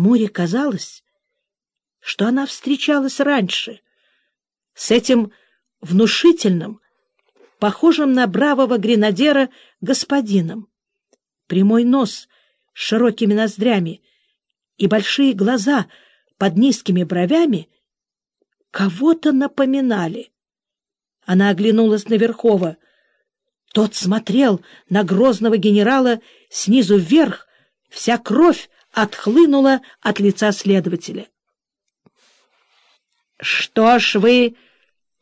Муре казалось, что она встречалась раньше с этим внушительным, похожим на бравого гренадера господином. Прямой нос с широкими ноздрями и большие глаза под низкими бровями кого-то напоминали. Она оглянулась на Верхова. Тот смотрел на грозного генерала снизу вверх, вся кровь отхлынула от лица следователя. — Что ж вы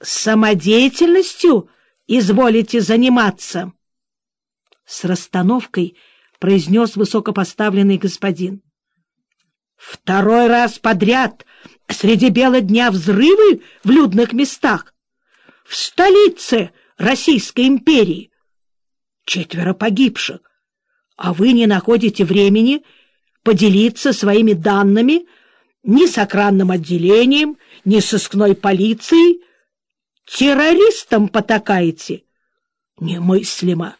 самодеятельностью изволите заниматься? — с расстановкой произнес высокопоставленный господин. — Второй раз подряд среди бела дня взрывы в людных местах, в столице Российской империи. Четверо погибших, а вы не находите времени поделиться своими данными ни с охранным отделением, ни с сыскной полицией. Террористам потакаете? Немыслимо.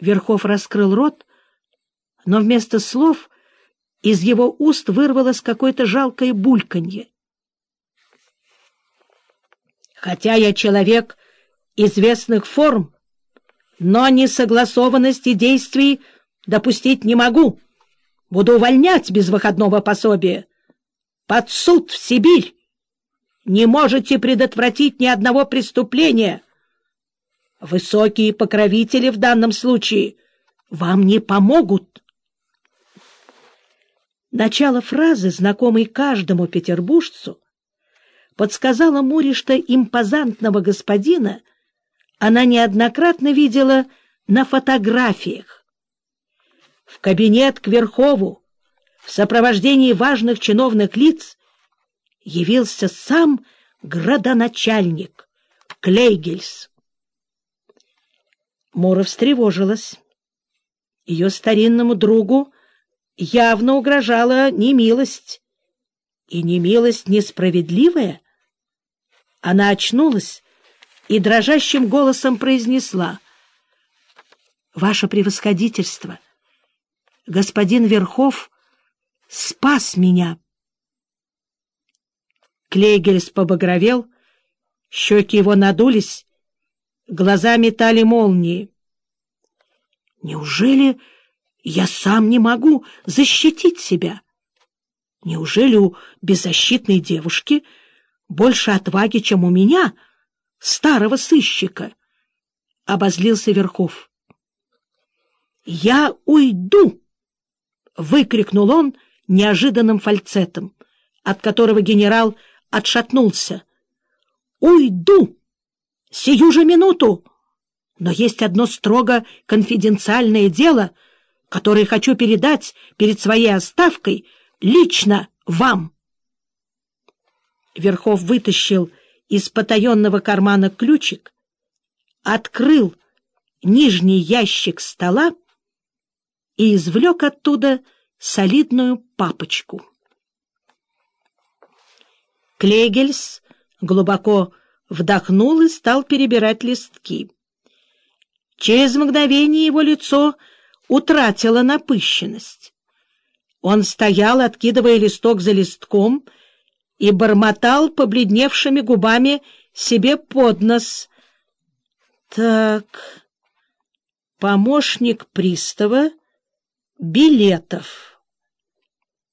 Верхов раскрыл рот, но вместо слов из его уст вырвалось какое-то жалкое бульканье. Хотя я человек известных форм, но несогласованности действий допустить не могу. Буду увольнять без выходного пособия. Под суд в Сибирь. Не можете предотвратить ни одного преступления. Высокие покровители в данном случае вам не помогут. Начало фразы, знакомой каждому петербуржцу, подсказала Муре, что импозантного господина она неоднократно видела на фотографиях. В кабинет к Верхову в сопровождении важных чиновных лиц явился сам градоначальник Клейгельс. Мура встревожилась. Ее старинному другу явно угрожала немилость. И немилость несправедливая. Она очнулась и дрожащим голосом произнесла. — Ваше превосходительство, господин Верхов спас меня. Клейгельс побагровел, щеки его надулись, глаза метали молнии. — Неужели я сам не могу защитить себя? Неужели у беззащитной девушки больше отваги, чем у меня, старого сыщика? Обозлился Верхов. — Я уйду! — выкрикнул он неожиданным фальцетом, от которого генерал отшатнулся. — Уйду! Сию же минуту! Но есть одно строго конфиденциальное дело, которое хочу передать перед своей оставкой лично вам. Верхов вытащил из потаенного кармана ключик, открыл нижний ящик стола и извлек оттуда солидную папочку. Клегельс глубоко вдохнул и стал перебирать листки. Через мгновение его лицо утратило напыщенность. Он стоял, откидывая листок за листком, и бормотал побледневшими губами себе под нос. Так, помощник пристава Билетов.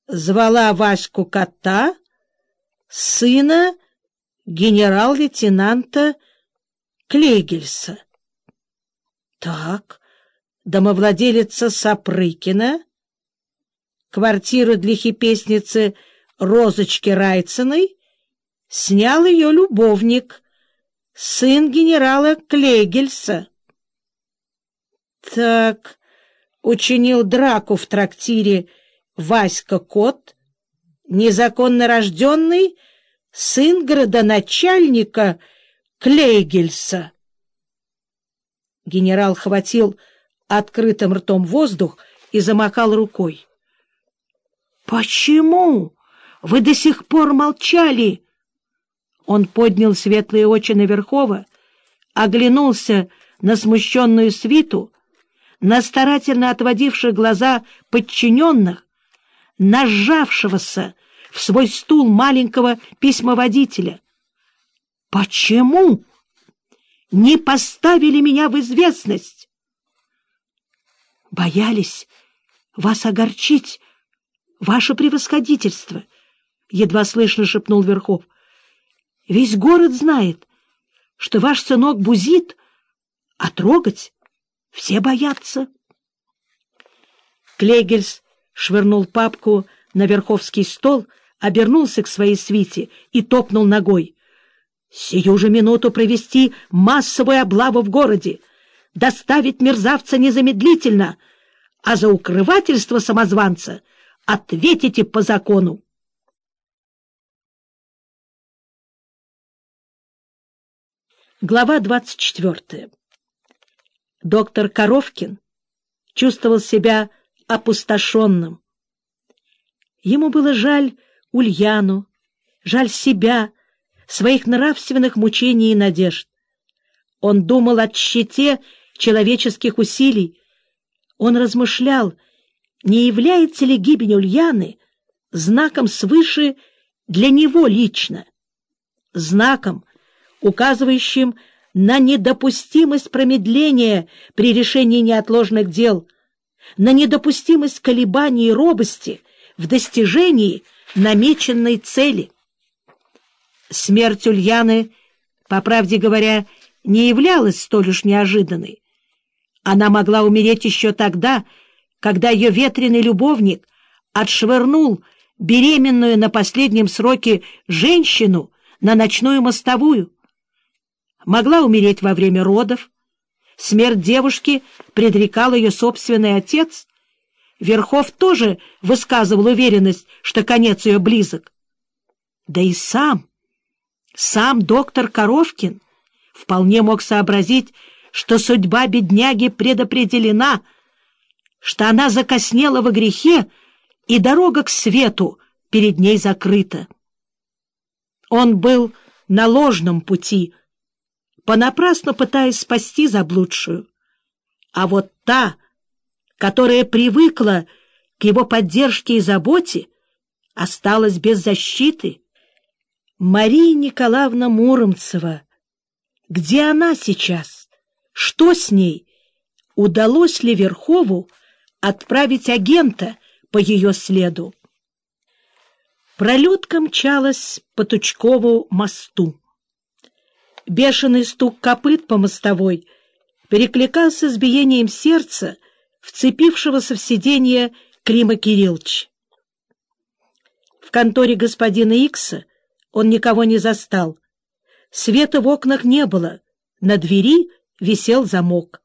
Звала Ваську кота, сына генерал-лейтенанта Клейгельса. Так, домовладелица Сапрыкина, квартиру для хипесницы Розочки Райциной снял ее любовник, сын генерала Клейгельса. Так, учинил драку в трактире Васька Кот, незаконно рожденный сын градоначальника Клейгельса. Генерал хватил открытым ртом воздух и замахал рукой. — Почему вы до сих пор молчали? Он поднял светлые очи на Верхова, оглянулся на смущенную свиту, на старательно отводивших глаза подчиненных, нажавшегося в свой стул маленького письмоводителя. Почему не поставили меня в известность? Боялись вас огорчить, ваше превосходительство, — едва слышно шепнул Верхов. Весь город знает, что ваш сынок бузит, а трогать все боятся. Клейгельс швырнул папку на верховский стол, обернулся к своей свите и топнул ногой. «Сию же минуту провести массовую облаву в городе, доставить мерзавца незамедлительно, а за укрывательство самозванца ответите по закону». Глава двадцать четвертая. Доктор Коровкин чувствовал себя опустошенным. Ему было жаль Ульяну, жаль себя, своих нравственных мучений и надежд. Он думал о тщете человеческих усилий. Он размышлял, не является ли гибель Ульяны знаком свыше для него лично, знаком, указывающим на недопустимость промедления при решении неотложных дел, на недопустимость колебаний и робости в достижении намеченной цели. Смерть Ульяны, по правде говоря, не являлась столь уж неожиданной. Она могла умереть еще тогда, когда ее ветреный любовник отшвырнул беременную на последнем сроке женщину на ночную мостовую могла умереть во время родов. Смерть девушки предрекал ее собственный отец. Верхов тоже высказывал уверенность, что конец ее близок. Да и сам, сам доктор Коровкин вполне мог сообразить, что судьба бедняги предопределена, что она закоснела во грехе, и дорога к свету перед ней закрыта. Он был на ложном пути — понапрасну пытаясь спасти заблудшую. А вот та, которая привыкла к его поддержке и заботе, осталась без защиты. Мария Николаевна Муромцева. Где она сейчас? Что с ней? Удалось ли Верхову отправить агента по ее следу? Пролетка мчалась по Тучкову мосту. Бешеный стук копыт по мостовой перекликался с биением сердца, вцепившегося в сиденье Клима Кириллович. В конторе господина Икса он никого не застал. Света в окнах не было, на двери висел замок.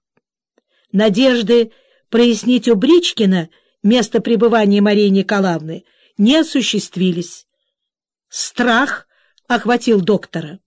Надежды прояснить у Бричкина место пребывания Марии Николаевны не осуществились. Страх охватил доктора.